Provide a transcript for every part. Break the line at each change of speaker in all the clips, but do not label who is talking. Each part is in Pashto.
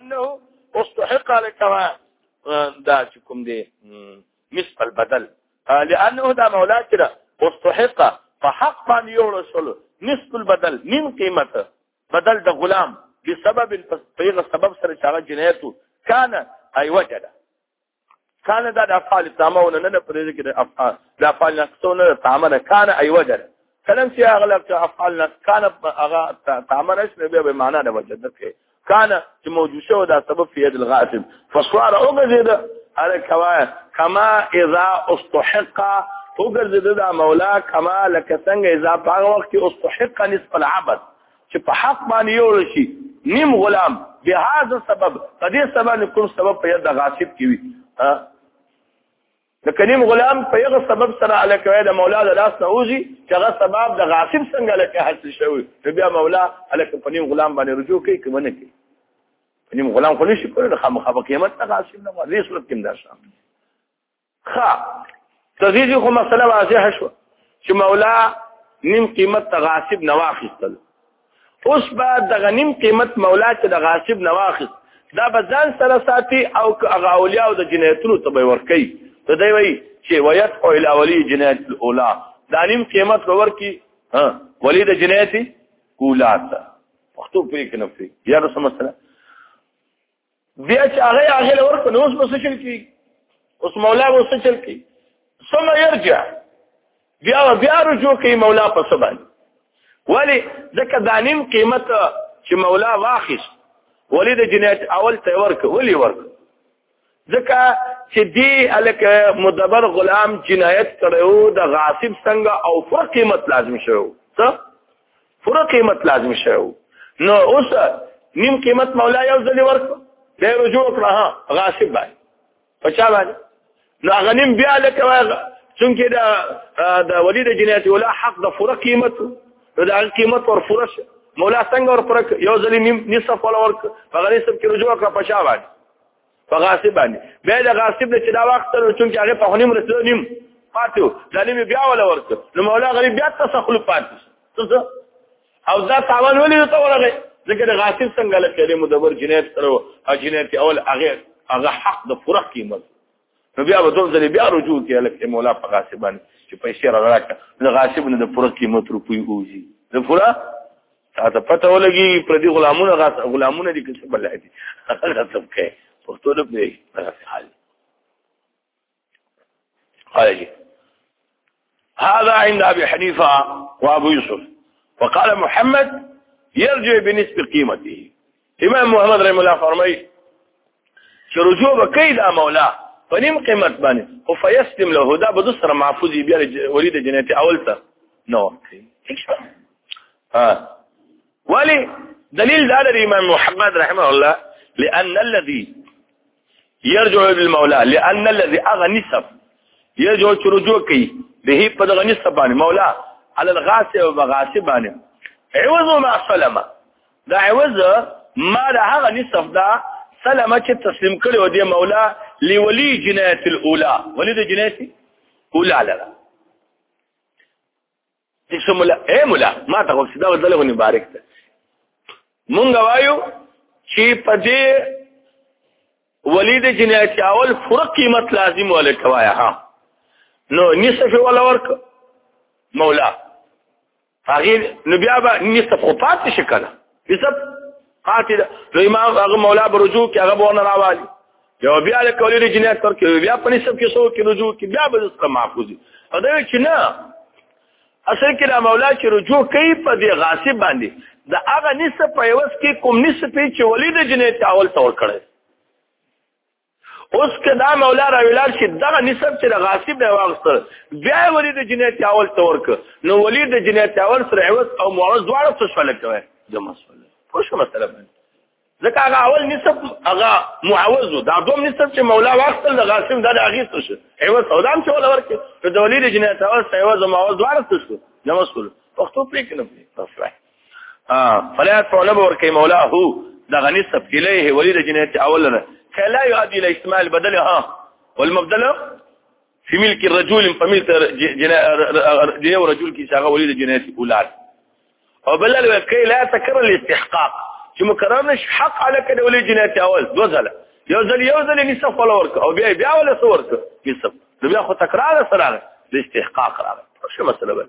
انه استحق على كما دا چې کوم دی مثل البدل لانه دا مولا چې دا استحق فحق باندې یو رسول مثل البدل من قیمت بدل د غلام بسبب په سبب سره چې هغه جنایتو کان ای وجد کان دا د افعال تامه ونه نه پرې کې د افعال د افعال نقصو نه تامه نه کان ای وجر کلم چې اغلب چې افعال نقص کان هغه تامه نشنه به معنا د وجد کې کان چې موجود شو دا سبب فی یذ الغاسب فصار او غزید اره کوا کما اذا استحق او غزید دا مولا کما لکه څنګه اذا په وخت کې استحق نصف العبد چې په حق باندې یو شي نیم غلام به هاذ سبب په دې سبب کوم سبب په یاد غاصب کی وي د کلیم غلام په یغه سبب سره الکوي د مولا د لاس نه اوږي چې هغه سبب د غاصب څنګه لکه حاصل شوی ته بیا مولا الک په نیم غلام باندې رجوع کوي کوم نه کوي په نیم غلام خو نشي کولای خامخا به قیمت نه غاصب نه وځي صورت کې مدار شامل ښه تغیزی خو مسله واضح شو چې مولا نیم قیمت ته غاصب نه واخیستل اوس به د غنیم قیمت مولا چې د غاصب نه واخیست دا به ځان سره ساتي او هغه اولیا او د جنایتونو ته به ورکي ته دی وی چې ویت او الی ولی جنایت الاولا دا نیم قیمت به ورکی ها ولی د جنایت اولا ته پښتو پرې کنه پرې یا رسول مسله بیا چې هغه هغه لور په نوس بس شل کی اوس مولا وس شل کی ثم يرجع بیا بیا رجوع کوي مولا په سبان ولی ځکه دانیم قیمت چې مولا واخیس ولی د جنایت اول ته ورک ولی ورک ځکه چې دی الک مدبر غلام جنایت کړو د غاصب څنګه او فرق قیمت لازم شوی څه پوره قیمت لازم شوی نو اوس نیم قیمت مولا یو ځل ورک دی رجوع کړه غاصب باندې پچا باندې نو غنیم بیا لکه واغه چونکه دا د ولید جنایت ولا حق د پوره قیمت نو دا قیمت ور پوره شه مولا څنګه ور پوره یو ځل نیم نصف ولا ورک هغه نصف کې رجوع کړه پچا باندې په غاصب باندې به د غاصب نه چې دا وخت تر چون کې هغه په خنیم رسول نیم پاتو ظالم بیا ولا ورک نو مولا غریب بیا تسخل پاتو او دا تاوان ولې ته ورغی ځکه د غاصب څنګه له کلمې مدبر جنایت سره او جنایت اول هغه هغه حق د فرق قیمت نو بیا به دوه ځلې بیا رجوع کوي لکه مولا په غاصبان چې پیسې راغلاکه د غاصب نه د فرق قیمت روپی اوزي د فرق تا ته پته ولګي پر دې غلامونه غاص غلامونه دي څه بل دي غصب کوي پښتو نه پوي حال قال لي هذا عند ابي حنيفه وابو يوسف وقال محمد يرجع بنسبه قيمته امام محمد رحم الله فرمایي چې رجوع وکړي دا مولا په نیم قیمت باندې او فیستم له دا به سره محفوظ بیا ولید جنتی اول ته نو ها ولی دلیل دا د امام محمد رحمه الله لان الذي يرجع بالمولى لان الذي اغني سب يرجع رجوع کوي به په دغه نسب باندې مولا على الغاصب وغاصب باندې عوض ما سلم دا عوض ما د هغه نسب دا سلمه چې تسلیم کړي و دی مولا لولي جنایت الاولى ولید جنایت اولى لره چې شمولا اے مولا ما ته خو سیدا ودل غو مبارک ته مونږ وایو چې په دې ولید جنایت اول فرق قیمت لازم ولې کوایا ها نو نصف ولا ورک مولا هغه نو بیا به نصف خو پاتې شي کنه حساب قاتل نو امام هغه مولا به رجوع کې هغه ونه راوالي یو بیا له کولې د جنایت تر کې بیا په نسب کې سو کې رجوع کې بیا به ځکه محفوظ دي او دا چې نه اصل کې د مولا چې رجوع کوي په دې غاصب باندې د هغه نسب په یوس کې کوم نسب چې ولید جنایت اول تور کړي اوس که دا مولا را ویلار شي دغه نسب چې د غاصب نه واغستل بیا ولی د جنایت اول تور ک نو ولی د جنایت اول سره عوض او معوض دواړه څه شول کوي د مسول خو شو مسله باندې ځکه هغه اول نسب هغه معوض دا دوم نسب چې مولا واغستل د غاصب د اغیست شو عوض او دام چې ولا ورکه نو د ولی د جنایت اول سره عوض او معوض دواړه څه شو د مسول پښتو پرې کنه پرې ها فلا طلب ورکی مولا هو دا غنی سب الیه ولید جنایت اول نه کلا یؤدی الی استعمال بدل ها والمبدل فی ملک الرجل فملک جنایت رجل کی شاغه ولید جنایت اولاد او بل ورکی لا تکرر الاستحقاق چې مکرر نش حق علی کده ولید جنایت اول دو ځله یو ځل یو ځل نصف ولا ورک او بیا بیا ولا څور نصف نو بیا خو تکرار سره د استحقاق راغی څه مسله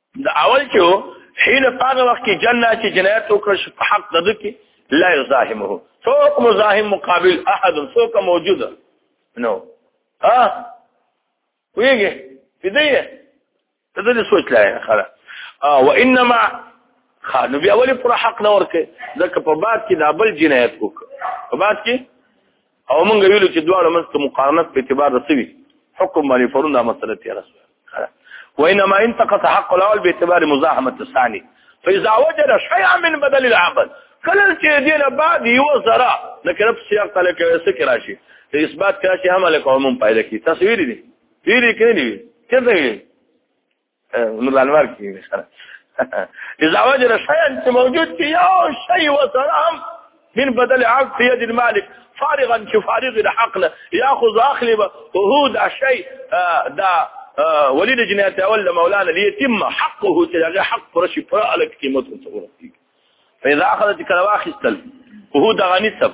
د اول چې حين پاغه وخت کې جنہ چې جنایت وکړ شو په حق دغه کې لا يزاحمه فوق مزاحم مقابل احد فوق موجوده نو ها ویګه فدیه ته دې سوچ لای خلا اه وانما خانو بیا ولې پر حق نه ورکه ځکه په بعد کې د بل جنایت وکړ په بعد کې او موږ ویلو چې دواړو منځ کې مقارنت په اعتبار د سوي حکم باندې فرون دا مسله تیر شوه وانما انتقص حق الاول باعتبار مزاحمه الثاني فاذا وجد شيئا من بدل العمل کله چې دین بعد یو زرا لکه په سیاق تعالی کې څه کې راشي د اثبات کې راشي هم له کومم پایله کې تصویر دي پیری کې نه وي څه دی نور انوار کې سره اذا وجد شيئا چې موجود کې یو شی وسلام من بدل عقد في يد المالك فارغا كفارغ الحق ياخذ اخلب وهود الشيء دا ولید جنایت اول مولانا لیتم حقه چې هغه حق پر شي پر الک قیمت ورته ورسیږي فاذا اخذت کلواخ استل وهو دغه نسب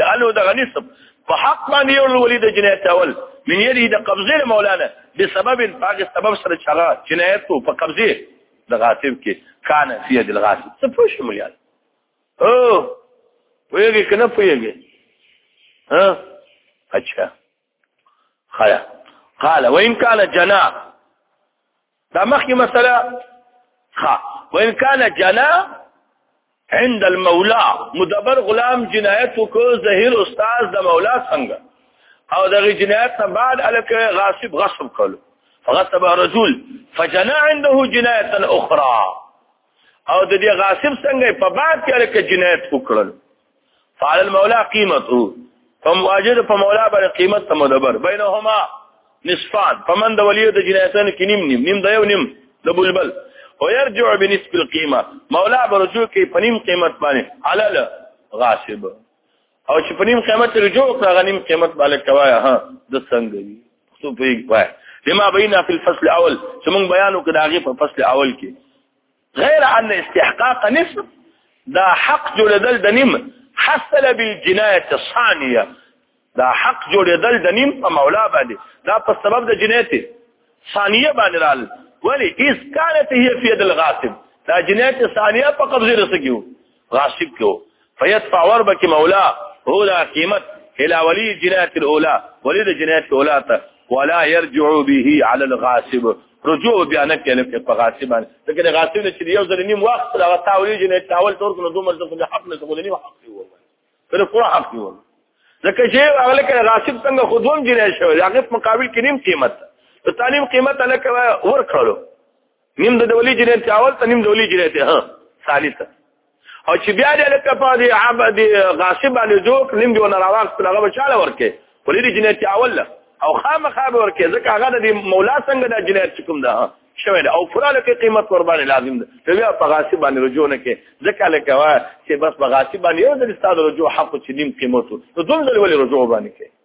لانه د غنیسب په حق باندې یو ولید جنایت اول من یری د قبضه مولانا به سبب باغ سبب سره چغه جنایت په قبضه د غاصب کې کان فی د الغاصب څه پوه شم یاد او پوهیږي کنه پوهیږي ها اچھا خیا قال وان کان جنا دا مخکې مسله ها وان کان جنا عند المولى مدبر غلام جنایت کو ظهیر استاد د مولا څنګه او دغه جنایت نه بعد الک غاصب غصب کولو فغصب رجل فجنا عنده جنایت اخرى او د دې غاصب څنګه په بعد کې الک جنایت وکړل فعلى المولى قيمته فمواجد فمولى بر قيمت مدبر بينهما نصفان فمن د ولي د جنایتن کې نیم نیم نیم د یو نیم د بلبل ويرجع بنسب القيمه مولا برجو کې پنیم قیمت باندې علل غاصب او چې پنیم قیمت رجوع کړه غنیم قیمت باندې کوایا ها د څنګه وي څو پیګ وای لما بينا في الفصل الاول چې موږ بیانو کړه هغه په فصل اول کې غير أن استحقاق نصف دا حق جوړېدل د نیم حصل بالجنایت الثانیه دا حق جوړېدل د نیم په مولا باندې دا په سبب د جنایت ثانیه باندې رال ولی اس كانت هي في يد الغاصب دا جنایت ثانیه په قبضه رسګیو غاصب کو فیدفع وربک مولا اولا قیمت الى ولی جنایت الاولا ولی جنایت الاولا تا ولا يرجع به على الغاصب رجوع بیا نه کله په غاصب باندې لکه غاصب نه چې یو ځل نیم وخت لا تاولی جنایت تاول تور کنه دوه مرزه په حق نه څه نیم حق دی والله تر پورا حق دی والله ځکه چې هغه لکه غاصب څنګه خودوم جنایت شوی هغه مقابل کې نیم قیمت ته تعلیم قیمت الکه ور کړو نیم د دولی جنایت کې اول ته نیم دولی جنایت ها ثالث او چې بیا دې لکه په دې عبد غاصب باندې جوړ نیم دی نه راوخ په هغه بچاله ورکه ولې دې جنایت کې اول او خامخا به ورکه ځکه هغه د مولا څنګه د جنایت کوم ده شوی ده او فراله کې قیمت قربان لازم ده ته بیا په غاصب باندې رجوع نه کې ځکه لکه وا چې بس په غاصب باندې یو د استاد رجوع حق چې نیم قیمت نو دوم ځل ولې رجوع باندې کې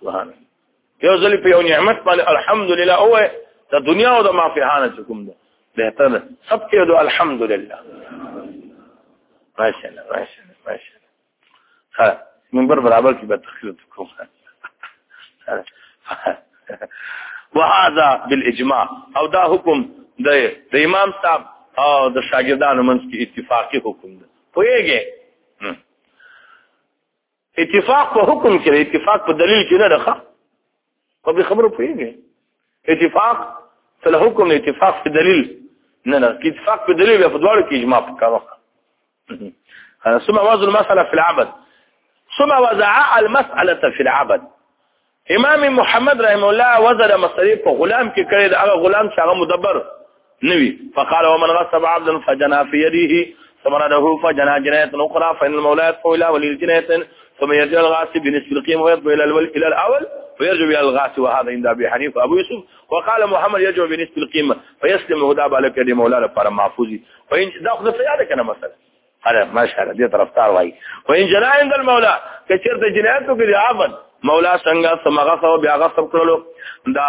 سبحان الله یو ځل په یو نعمت باندې الحمدلله او ته دنیا او د ما په هانه کوم ده بهتر سب کې دو الحمدلله ماشاء الله ماشاء الله ماشاء الله ها منبر برابر کې به تخلط کوم وهذا بالاجماع او دا حکم د د امام صاحب او د شاګردانو منځ کې اتفاقی حکم ده پوهیږي اتفاق په حکم کې اتفاق په دلیل کې نه ده په به خبرو پیږي اتفاق فل حکم اتفاق په دلیل نه نه کې اتفاق په دلیل په دواړو کې اجماع وکړه خلاص ثم وزن المساله في العبد ثم وزع المساله في العبد امام محمد رحم الله وزر مسری په غلام کې کړی دا غلام چې هغه مدبر نوي فقال ومن غصب عبدا فجنا في يده ثمرته فجنا جنايه اخرى فان المولى يدفع الى ولي الجنايه ثم يرجع الغاصب بنصف القيمه ويدفع الى الول الى الاول فيرجع الى الغاصب وهذا عند ابي حنيفه ابو يوسف وقال محمد يرجع بنصف القيمه فيسلم هدى بالك يد مولانا فرمافوزي فان دا خدای سره کنه مثلا اره ماشاءالله دې طرفدار وای و ان جنا عند المولى کچرته جنایت کوي عابد مولا څنګه سمغه سو بیا غصب کړلو دا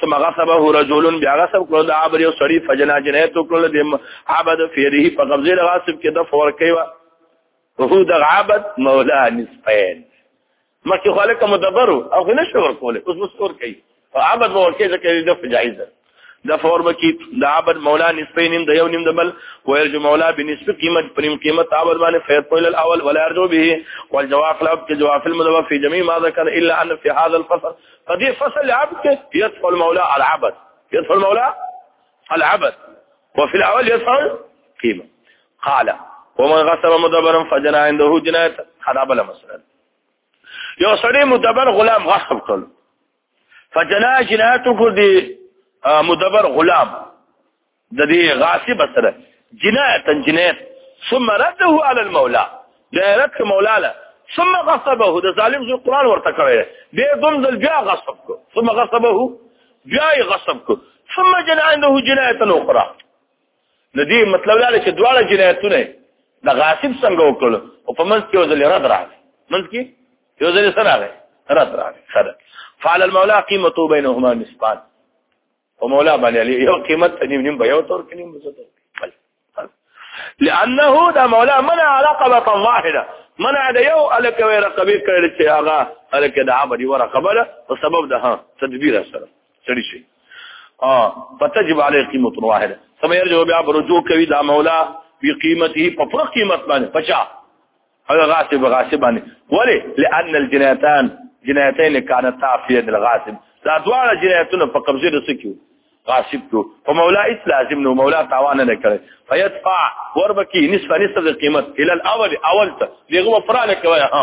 ثم غصبه رجل بیا غصب کړو دا عبر یو سړی فجنا جنایت کړل د عبد فیره په قبضه غاصب کې د فور کوي هو د عبد مولا نسبین مخکې خالق مدبر او نه شو ورکول اوس مستور کوي او عبد به ورکه ځکه د جایز ده د فور بکی د عبد مولا نسبه نیم د یو نیم د بل ويرجو مولا بنسبه قیمت پریم قیمت عبد باندې فیض قول الاول ولا يرجو به والجواب لا جواب المدبر في جميع ما ذكر الا ان في هذا الفصل قد فصل عبد يدخل مولا العبد يدخل مولا العبد وفي الاول يدخل قيمه قال ومن غصب مدبرا فجنا عنده جنايه خراب المسألة یو سړی مدبر غلام غصب کړ فجنا جنایت کو دی مدبر غلام د دې غاصب سره جنایت جنایت ثم رده على المولى دایرت مولا له ثم غصبه د ظالم ذو قران ورته کوي دې دوم ذل بیا غصب کو ثم غصبه بیا غصب کو ثم جنایته جنایت اخرى نو دې مطلب دا چې دواړه جنایتونه د غاصب څنګه وکړل او په منځ کې یو ځل رد راغی منځ کې یو ځل سره راغی رد راغی خره فعل المولى قيمته بينهما نسبان او مولا باندې یو قیمت نیم نیم به یو تور کې نیم بزته لانه دا مولا منع رقبه واحده منع د یو الک وی رقبه کړل چې هغه الک د عبدي ورقبه او سبب ده تدبیر سره سړي شي ا فتجب عليه قيمه واحده ثم يرجع بها برجو کوي دا مولا په قیمته په فرق قیمت باندې پچا هغه غاصب غاصب باندې ولی لان الجنایتان جنایتین کانتا فی ید الغاصب دا دواړه جنایتونه په قبضه د سکیو غاصب کو په مولا اس لازم نو مولا تاوان نه کړي فیدفع وربکی نصف نصف د قیمت ال الاول اول ته دغه فرانه کوي ها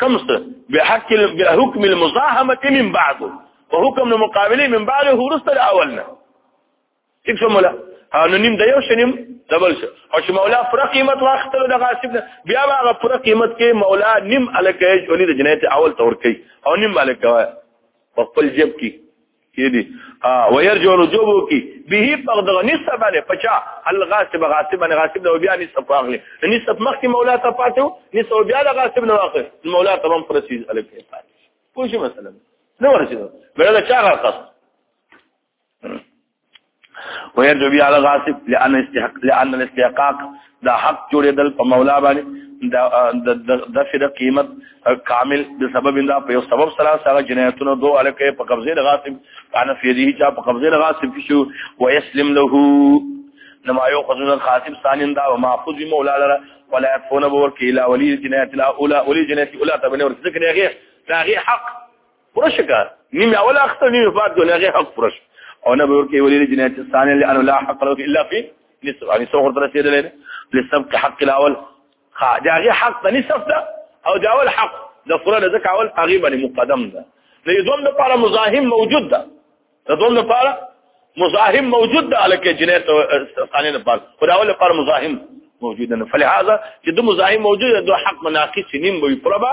کوم څه به حق به حکم المزاحمه من بعد او حکم المقابله من بعد هو رسل اولنا څه مولا نو نیم د یو شنیم دبل شو او چې مولا پر قیمت واخته د غاصب نه بیا هغه پر قیمت کې مولا نیم الکه جوړی د جنایت اول تور کوي او نیم الکه په خپل جیب کې کېدی ها ويرجو رجوع کی به بغدغه نسب باندې پچا الغاصب غاصب باندې غاصب نو بیا نسب واغلی نسب مخکې مولا ته پاتو نسب بیا غاصب نو واخل مولا ته هم پرسیز الګ کې پاتې پوه شو مثلا نو ورسېدو بل چا غاصب ويرجو بي على غاصب لان استحق لان الاستحقاق دا حق جوړېدل په مولا باندې د د فد قیمت کامل د سبب انده په یو سبب سره سره جنایتونو دوه الکه په قبضه د غاصب انا فیدی چا په قبضه د غاصب شو ويسلم له نما یو خزن خاصب ثانین دا او محفوظ بی مولا لره ولا يكفون بور کې لا ولي جنایت لا اولا ولي جنایت اولا تبنه ورته کې نه غیر دا غیر حق پرش کا نیم اول اخته نیم بعد دنیا غي حق پرش او نه ورکه ولې جنایت ثاني لانه لا حق له الا في نصف يعني سوغر درسه دلنه لسبق حق الاول خا داغي حق نصف ده او دا اول حق د فلان ځکه اول هغه باندې مقدم ده نه دوم لپاره مزاحم موجود ده د دوم لپاره مزاحم موجود ده الکه جنایت ثاني لپاره خو دا اول لپاره مزاحم موجود نه فلهذا چې د مزاحم موجود ده حق مناقص نیم وي پربا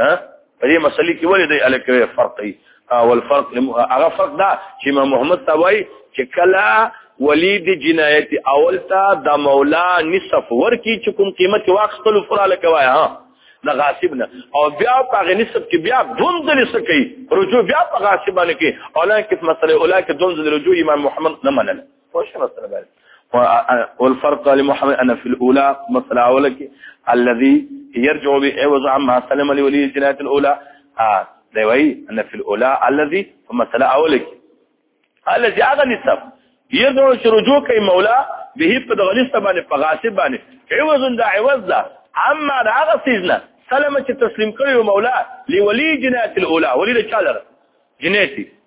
ها په دې مسلې کې ولې دی الکوي فرق دی او الفرق هغه فرق دا چې امام محمد توای چې کلا ولید جنایت اول تا د مولا نصف ورکی چې کوم قیمت واخستلو فراله کوي ها د غاصب نه او بیا په غ نصف کې بیا دوم د نصف کوي رجوع بیا په غاصب باندې کې اولای کې مسله اولای کې دوم د رجوع امام محمد نه منل والفرق قال محمد أنا في الأولى مثل أولك الذي يرجع بعوض عما سلم لولي الجناية الأولى آه دوي أنا في الأولى الذي فمثل أولك الذي هذا نسب يرجع رجوع كي مولا به په دغه لسته باندې په غاصب باندې عوض دا عوض دا اما دا هغه سیزنه سلام چې تسلیم کړی مولا لولی جنایت الاولى ولی د چالر جنایتي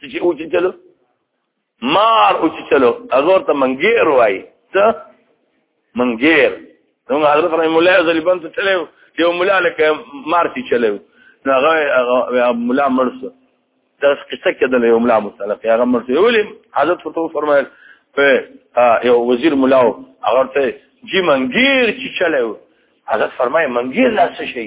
چې او چې چلو مار او چې چلو هغه ته منګیر وای ته منګیر نو حضرت رحم الله عزلی بنت چلو یو مولا لکه مار چې چلو نو هغه مولا مرسو دا قصه کېدل یو مولا مصالح هغه مرسو ولې حضرت فتو فرمایل یو وزیر مولا هغه ته جی منګیر چې چلو حضرت فرمای منګیر لا څه شي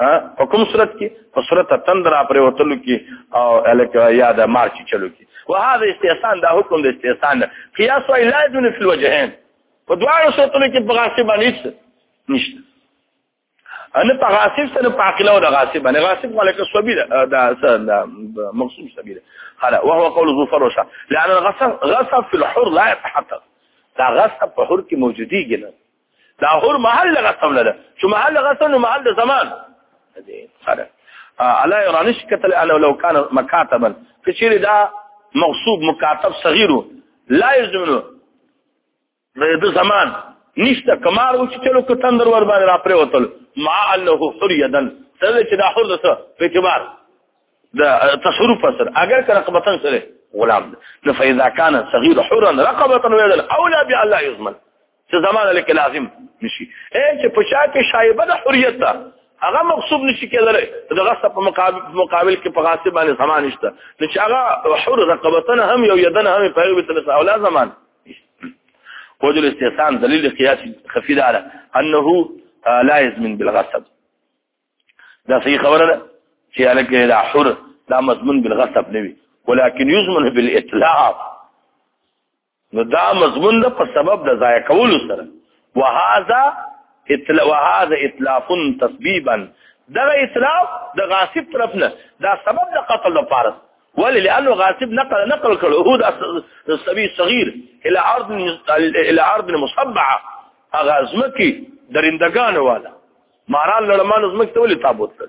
ها په کوم صورت کې په صورت تندر پر وتلو کې او الک یا د مارچ چلو کې وهذا استحسان دا حکم د استحسان قياس او لا يدون في الوجهين په دواړو صورتونو کې په غاصب باندې نشته ان په غاصب سره په عقل او د غاصب باندې غاصب ملک سبيل دا مقصود سبيل قال وهو قول ذو فرشه لان الغصب غصب في الحر لا يتحقق دا غصب په حر کې موجوديږي نه دا هر محل غسم نه ده چې محل غسم نو محل د زمان دې سره الا يرانش قتل انا لو كان مكاتبا فشير دا مغصوب مكاتب صغير لا يلزم د زمان نشته کمار و چې چلو کو تندر ور باندې را پرې وتل ما انه حريدن سره چې دا حر سره په اعتبار د تصرف سره اگر که رقبتن سره غلام نو فاذا كان صغير حرا رقبه ويدل اولى بالله يضمن چې زمانه لکه لازم نشي اے چې په شا کې شایبه د حریت ده هغه مغصوب نشي کېدلی د غصب په مقابل مقابل کې په غاصب باندې زمان نشته نو چې هغه حر رقبتن هم یو یدن هم په یو تل او لا زمان وجه الاستحسان دلیل قیاس خفي ده على انه لا يزمن بالغصب دا صحیح خبره ده چې الکه دا حر لا مضمون بالغصب نه وي ولكن يزمن بالاطلاق نو دا مضمون د په سبب د ضایع کولو سره وهذا اتلا وهذا اتلاف تسبيبا دا اتلاف د غاصب طرف نه دا سبب د قتل لپاره ولې لانه غاصب نقل نقل کړو هو د سبي صغير الى ارض الى ارض مصبعه هغه ځمکه درندگان والا مارال لړمان ځمکه ته ولې تابوت کړ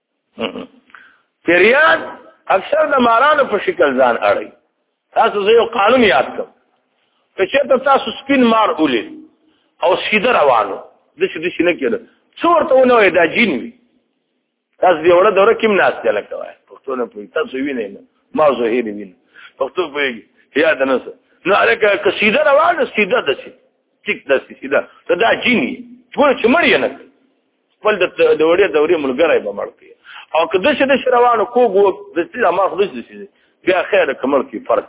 پیریان اکثر د مارانو په شکل ځان اړي تاسو زه یو قانون یاد کړم که چېرته تاسو سپین مار ولې او سیده روانو د څه د څه نه کېده څور ته ونه دا جین وي تاسو دی وړه دوره کیم ناس ته لکه وای پښتو نه پوي تاسو وینئ نه ما زه هې نه وینم پښتو پوي یاد نه سه نو الکه که سیده روانو سیده د څه ټیک د سیده دا جینی ټول چې مړ نه خپل د وړې دورې ملګری به مړ کړي او که داسې داسې روانو کوږ و داسې د ماخ داسې داسې دی بیا خیره که مړ کړي فرق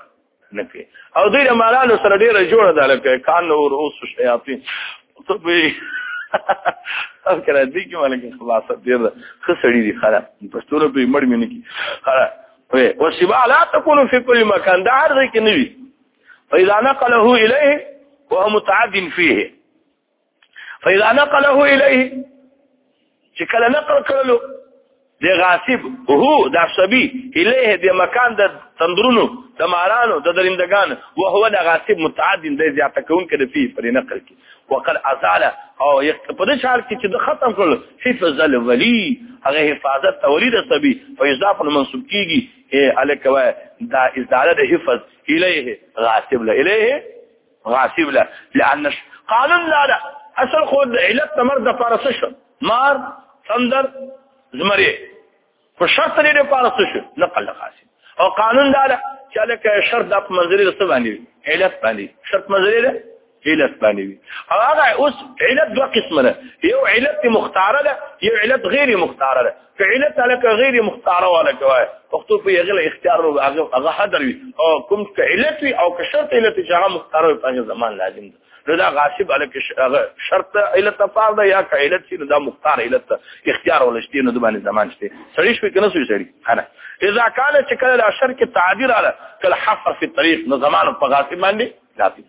نه کوي او دوی د مالانو سره ډېره جوړه ده لکه کان او رؤوس شیاطین ته به او کړه دې کې مالګه خلاصه ډېر ښه سړی دی خره پښتو نه به مړ مې نه کی خره او سبا لا تكون في كل مكان دا هر ځای کې نه وي فاذا نقله اليه وهو متعد فيه فاذا نقله اليه چې کله نقل کړلو د غاصب هو د سبي الیه د مکان د تندرونو د مارانو د درندگان او هو د غاصب متعد د زیاته کون کې په پر نقل کې وقل ازال او په دې شال کې چې د ختم کول حفظ الولي هغه حفاظت تولید سبي فیضاف منسوب کیږي الکوا دا ازاله د حفظ الیه غاصب له الیه غاصب لا لان قانون لا لا اصل خو علت تمر د فارس شو مار سندر زمری په شرط لري فارس شو نقل غاصب او قانون لا لا چې لکه شرط د منځري رسو باندې علت باندې شرط منځري ده علت باندې او هغه اوس علت دوه قسمه ده یو علت مختاره ده یو علت غیر مختاره ده فعلت لك غیر مختار ولا کوي وختو په یغله اختیار او هغه حاضر وي او کوم فعلت وي او که شرط علت چې هغه مختار وي په زمان لازم ده نو دا غاصب علک شرط علت فار ده یا که علت شي نو دا مختار علت اختیار ولا شتي نو د باندې زمان شته سړی شوي کنه سوي سړی انا اذا كان چې کله شرط تعبیر على کل حفر في الطريق نو زمان په غاصب باندې لازم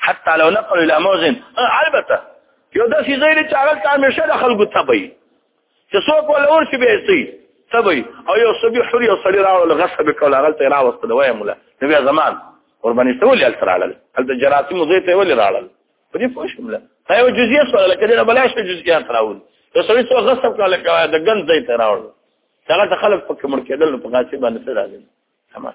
حتى لو نقلوا الى موزن البته یو د شي زیری چې هغه ته همیشه د خلکو تبي چې څوک ولا ورشي به سي تبي او یو سبي حري او سړي راو لغصه به کول هغه ته راوست د وای مولا نبي زمان قرباني سولې الترالل هل د جراثیم زې ته ولې راړل په دې پوښ مولا دا یو جزئیه سوال لکه دا بلاش ته جزئیه تراول د سړي څو غصب کول لکه د ګن زې ته راول هغه ته خلک پکې مړ کېدل په غاصب باندې سره راځي تمام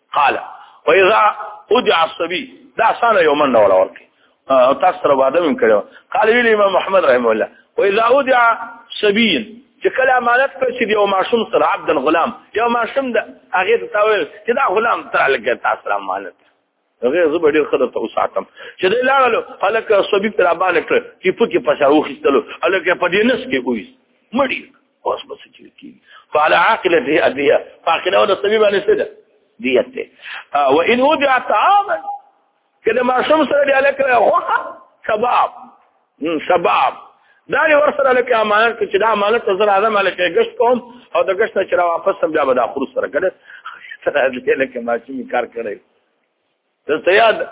قال واذا ادع الصبي دا سنه یو منډه ولا ورکی تاسو سره واده مم کړو قال ویل امام محمد رحم الله واذا ادع صبي چې کله امانت پر شي یو ماشوم سره عبد غلام یو ماشوم د هغه ته تاویل چې دا غلام تر لګه تاسو سره امانت هغه زه به ډیر خدای ته وساتم چې دا لاړو هلکه صبي پر باندې کړ چې پکې پښه وخیستلو هلکه په دې نس کې وې مړی اوس بس چې کی فعلى عاقله دي اديه فاقله ولا طبيب على سده ديته وان وضع طعاما كده ما شمس دي عليك هوخه شباب شباب دا لري ورسره لکه امانت چې دا امانت زر اعظم لکه گشت کوم او د گشت چې را واپس سم بیا به دا خرو سره کړه سره دې لکه ما چې کار کړی ته یاد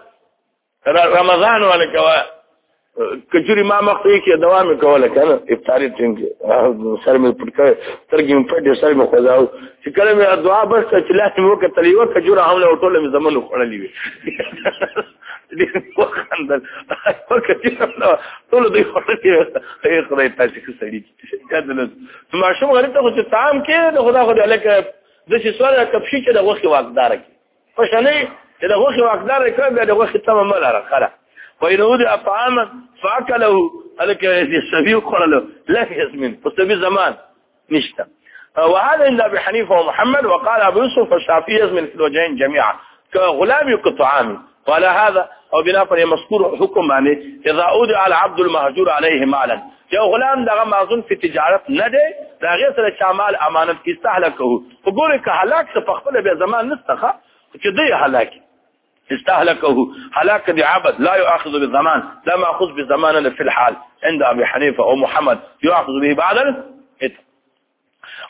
رمضان ولا کوا کچوري ما مخ ته کې دوام کوله کنه افطاری ټینګ سر مې پټ کړ ترګې مې پټ سر مې خوځاو چې کله مې دعا بس چې لاس مې وکړ تلیو کجوره هم له ټوله مې زمونږ خړلې وي دې په خندل په کچوري نو ټول دې خړلې اي خدای تاسو کې سړي کدل ما شوم غریب ته چې تام کې خدا خو دې الک د شي سوال کپشي چې د وخت واقدار کې پښنه چې د غوښې واکدار یې کړی بیا د غوښې تمه مه لره خره فإن وضع طعاما فأكله هلک السبي وخوړلو لا يسمن په سبي زمان نشته وهذا عند أبي حنيفة ومحمد وقال أبو يوسف الشافعي يزمن في الوجهين جميعا كغلام يقطعامي قال هذا او بنا پر مذکور حکم باندې اذا اودع العبد المهجور عليه مالا یو غلام دغه مازون په تجارت نه دی دا غیر سره شمال امانت کې استهلاکه وګوره که هلاک څه په خپل به زمان نستخه چې دی هلاک استهلكه هلاك بعبد لا يؤاخذ بالزمان لا ماخذ بالزمان في الحال عند ابي حنيفه او محمد يؤاخذ به بعد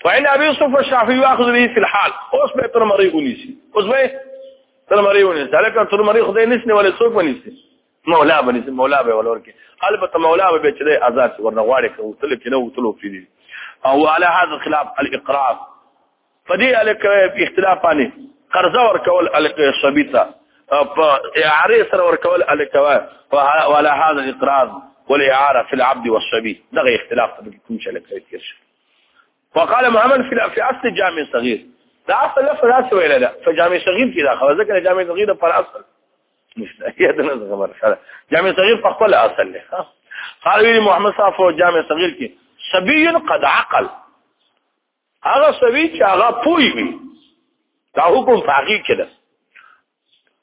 وعن ابي يوسف الشافعي ياخذ به في الحال اوس به تر مری ونیسی اوس به تر مری ونیسی لکه تر مری خدای نسنه ولا څوک ونیسی مولا باندې مولا به ولور کې البته مولا به چې د آزاد ورنه غواړي کوي تل کې نو تلو کې دي او على هذا خلاف الاقرار فدي عليك اختلاف باندې قرض ور کول الک سبيتا په اعاره سره ورکول الکوا ولا هذا الاقراض والاعاره في العبد والشبي دغه اختلاف په کوم شي لکه کېږي فقال محمد في في اصل الجامع الصغير دا اصل لفظ راس ویل لا فجامع صغير كده خو ځکه جامع صغير پر اصل مشتهيه ده نه خبر سره جامع صغير په خپل اصل له قال محمد صاحب جامع صغير کې شبي قد عقل هغه سوي چې هغه پوي وي دا حکم فقيه کده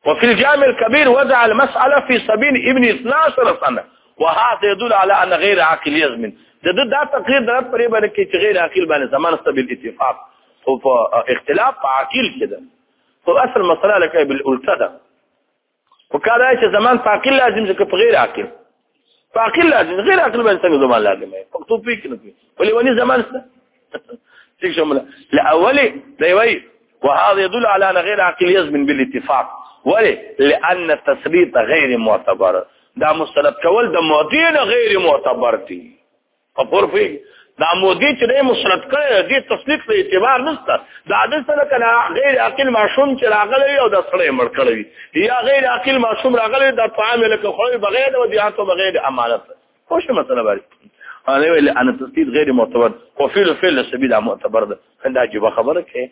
وفي الجامع الكبير وضع المسألة في سبيل ابن 12 سنة وهذا يدل على أن غير عاقل يزمن ده ده دا تقرير ده پرې باندې کې چې غیر عاقل باندې زمان است بالاتفاق او اختلاف عاقل كده هو اصل مسألة لك بالالتدى په کار دی چې زمان په عقل لازم ځکه په غیر عقل په عقل لازم غیر عقل باندې څنګه زمان لازم دی پښتو پی کې نه پی ولې ونی زمان څه څه شمله لا اولی دی وای وهذا يدل على ان غير عقل يزمن بالاتفاق ولې لان التثبيت غير معتبر دا مستند کول د معدین غیر معتبر دي په پور پی دا مودي چې نه مسند کړي دې تصدیق ته اعتبار نشته دا د سره کله غیر عاقل معصوم چې راغلی او د سره مړ کړی یا غیر عاقل معصوم راغلی د طعام لکه خو بغیر د ودیعات او بغیر امانت خو څه مطلب دی انا ویل انا تصدیق غیر معتبر او فعل فعل سبیل معتبر ده دا جواب خبره کې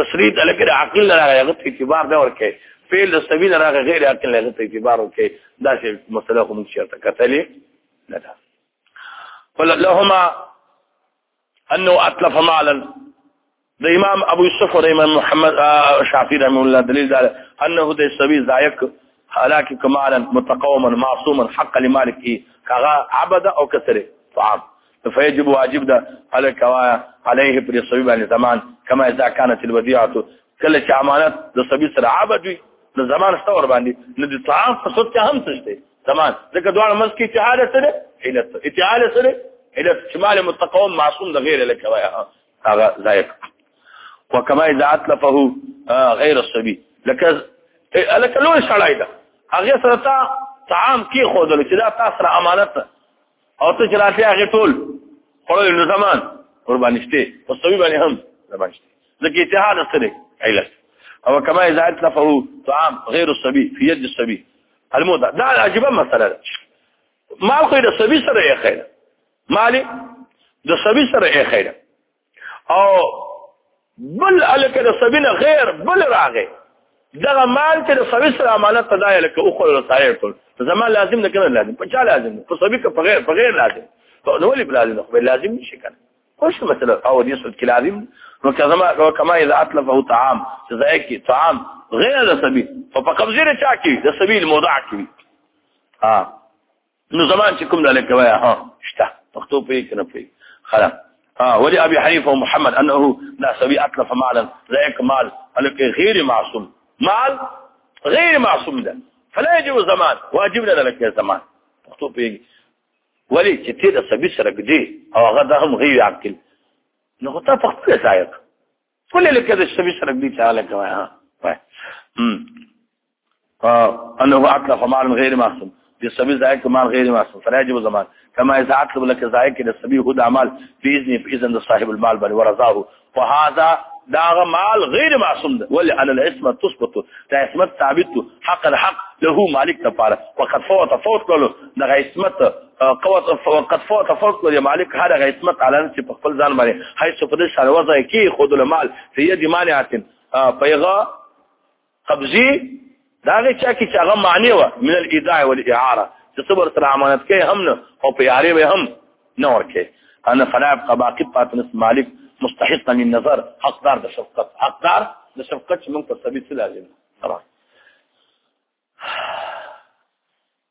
تصریح د لکه عقل نه راغی هغه اعتبار نه ورکه فعل د سوي نه راغی غیر عقل نه هغه اعتبار ورکه دا چې مسله کوم چې ته کتلې نه ده فلهما انه اتلف مالا د امام ابو یوسف او امام محمد شافعی رحم الله دلیل دا انه د سوي زایق هلاك کمالا متقوما معصوما حق لمالک کاغه عبد او کسره طعام فیجب واجب ده علی کوایا علیه پر صبی باندې زمان کما اذا كانت الوديعه کله چې امانت د صبی سره عبد وي د زمان ستور باندې نو د طعام په صورت کې هم څه زمان ځکه دوه مس کې اتحاد سره علت اتحاد سره علت شمال متقوم معصوم د غیر له کوایا هغه ذایق وکما اذا اتلفه غیر الصبی لکه الکه لوی شړای ده هغه سره تا طعام کې خو دل چې دا تاسو امانت او ته چې راته هغه ټول خړل نو زمان قربان شته او سوي باندې هم زمان شته ځکه اتحاد سره ایله او کما اذا اتلفوا طعام غير الصبي في يد الصبي الموضع دا عجيبه مساله ده مال خو د صبي سره یې خیر مالي د صبي سره یې خیر او بل الکه د سبینه غیر بل راغې دغه مال چې د سوي سره امانت ته دای لکه او خو رسایې ټول زما لازم نه کنه لازم په چا لازم په سوي کې په غیر په غیر لازم نو ولې لازم خو لازم نشي کنه خوش مثلا او دې څه کې لازم نو کما او کما اذا اتلفه طعام ځای کې طعام غیر د سوي په قبضه چا کې د سوي الموضع کې ها نو زمان چې کوم دلته وای ها شته پښتو په کې نه پي خلا ها ولي ابي حنيفه ومحمد انه لا سوي اتلف مالا ذاك مال الک غیر معصوم مال غیر معصوم ده فلا يجب زمان واجب لنا لك يا زمان پښتو په کې ولي چې ته د سبي سره ګدي او هغه د هم غیر عاقل نو ته په خپل ځای ولې لکه د شپې سره دې چاله کوي ها انه عقل فمال غیر معصوم د سبي ذائق مال غیر معصوم فراجب زمان كما اذا عقل لك ذائق د سبي هو د اعمال باذن باذن د صاحب المال بل ورزاه وهذا داغه مال غیر معصوم ده ولې ان الاسم تثبت دا اسمت ثابت حق الحق له مالک تفاره وقد فوت فوت له دغه اسمت قوت وقد فوت فوق يا مالك هذا غيثمت على نفسي په خپل ځان باندې حيث په دې سره وضع کې خود المال في يد مانعه فيغا قبضي دا غي چا کې هغه معنی و من الايداع والاعاره چې صبر سره امانت کې هم نه او په یاري به هم نه ورکه انا فلا ابقى باقي پاتنس مالک مستحقا للنظر حقدار د شفقت حقدار د شفقت موږ په سبيل لازم خلاص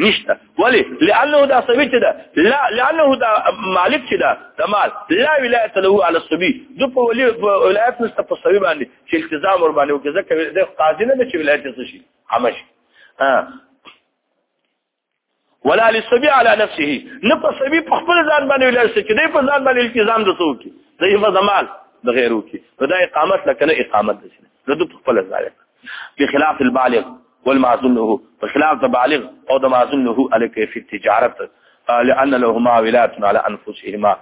نشته ولی لانه دا سوي چې دا لا لانه دا مالک چې دا تمال لا ولایت له على الصبي د په ولي ولایت نشته په صبي باندې چې التزام ور باندې وکړي ځکه د قاضي نه چې ولایت څه شي عمش ها ولا للصبي على نفسه نه په صبي په خپل ځان باندې ولایت چې دی په ځان باندې التزام د څوک دی په زمال د غیرو کې دا اقامت لکنه اقامت ده نو د خپل ځای بخلاف البالغ والمعزون له بخلاف د بالغ او د معزون له الک فی التجارت لان لهما ولات على انفسهما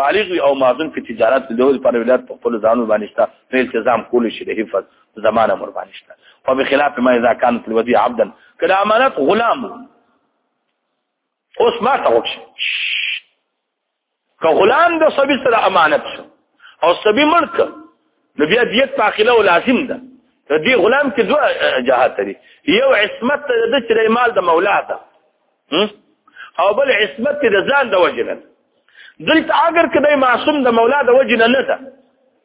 بالغ او معزون په تجارت د ډول پر ولات په خپل ځانو باندې شته په التزام کول شي د حفظ زمانه مر باندې شته او بخلاف ما اذا كان في الوديع عبدا کله امانت غلام اوس ما ته وښه که غلام د سبي سره امانت شو او سبي مرک نو بیا دیت داخله او لازم ده دې غلام کې دوه جهات لري یو عصمت د چې مال د مولا ده او بل عصمت د ځان د وجنه دلته اگر کدی معصوم د مولا د وجنه نه ده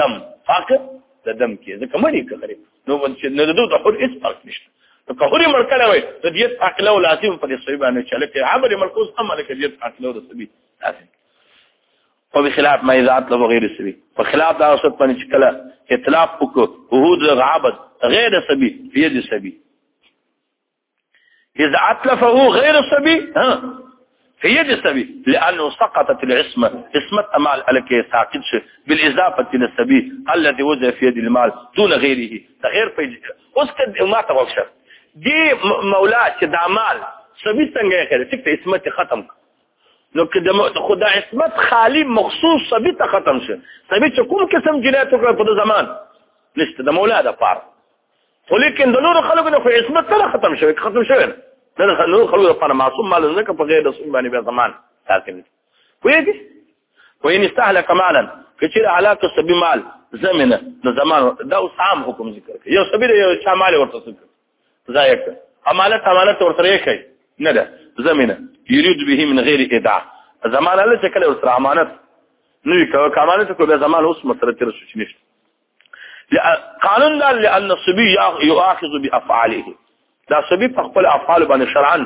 دم فاقه د دم کې ځکه مړی کړی نو چې نه دو د حر اس فرق نشته نو که حر مړ کړی وای د دیت عقل او لازم په دې سوي باندې چې لکه عمر مرکوز هم لکه دیت عقل او سبي لازم او بخلاف ما اذا اطلب غیر سبي په خلاف دا اوسط باندې چې کله اطلاق وکړو وهود غابت غیر سبي بيد سبي اذ اتلفه غير الصبي ها في يد الصبي لانه سقطت العصمه عصمه امال الك ساقط شي بالاضافه للصبي الذي وضع في يد المال دون غيره غير في اوس کد ما توقشه دي مولا چې د مال صبي څنګه کړي چې عصمت ختم کړ نو که د خدا عصمت خالی مخصوص سبي ته ختم شي سبي چې کوم قسم جنایت وکړ په زمان نشته د مولا د پاره خو لیکن د نور خلکو د خو عصمت سره ختم شوی ختم شوی نه نه نور خلکو لپاره معصوم مال نه په غیر رسول باندې به زمان ساتل ویږي وین استهلك مالا کچیر علاقه سبي مال زمنه نو زمان دا اوس عام حکم ذکر کوي یو سبي یو چا مال ورته څه ضایع کړ امانت امانت ورته کوي نه ده زمنه يريد به من غير ادعاء زمان له څه کله ورته امانت نو یو کمانه ته کوله زمان اوس مسره تر شو چې نشته قانون دا لأن الصبي يؤاخذ بأفعاله دا صبي په خپل افعال باندې شرعا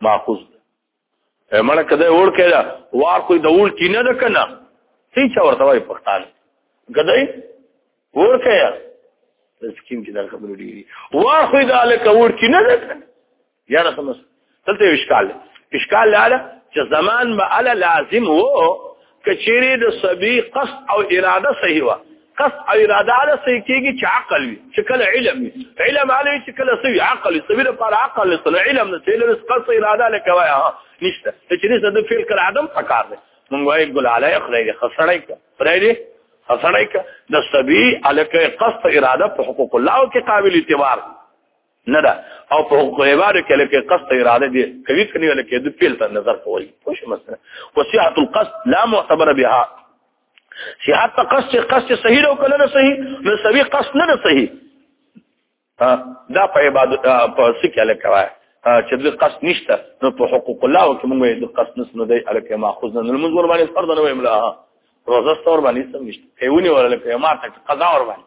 ماخذ مړه کده وړ کړه وار کوئی د وړ کینه ده کنه هیڅ ورته وای پښتان کده وړ کړه تسکیم کې دا خبرې ډېری وار کوئی د الک وړ کینه ده یا نه سمس دلته یو اشکال دی اشکال لاله چې زمان به الا لازم وو کچيري د سبي قصد او اراده صحیح و قصد او اراده علي صحیح کیږي چې عقل وي چې کله علم وي علم علي چې کله سوي عقل وي سوي لپاره عقل نه علم نه علم قصد اراده لکه وای ها نشته چې دې څه د فعل کړه عدم پکار دی مونږ وايي ګل علي اخلي دي خسړای کا پرای دي خسړای کا د سبي الکه قصد اراده په حقوق الله کې قابل اعتبار دی نه ده او په حقوق العباد کې لکه قصد اراده دي کوي کني لکه د پیل ته نظر کوي خوش مثلا وصيحه القصد لا معتبر بها صحت قصد قصد صحیح لو کله نه صحیح نو سوي قصد نه صحیح دا په عبادت په سکه لکه وای چې د قصد نشته نو په حقوق الله کې موږ د قصد نس نه دی الکه ماخذ نه موږ ور باندې فرض نه ویملا روزه ستور باندې سم نشته کیونی ورلکه ما ته قضا ور باندې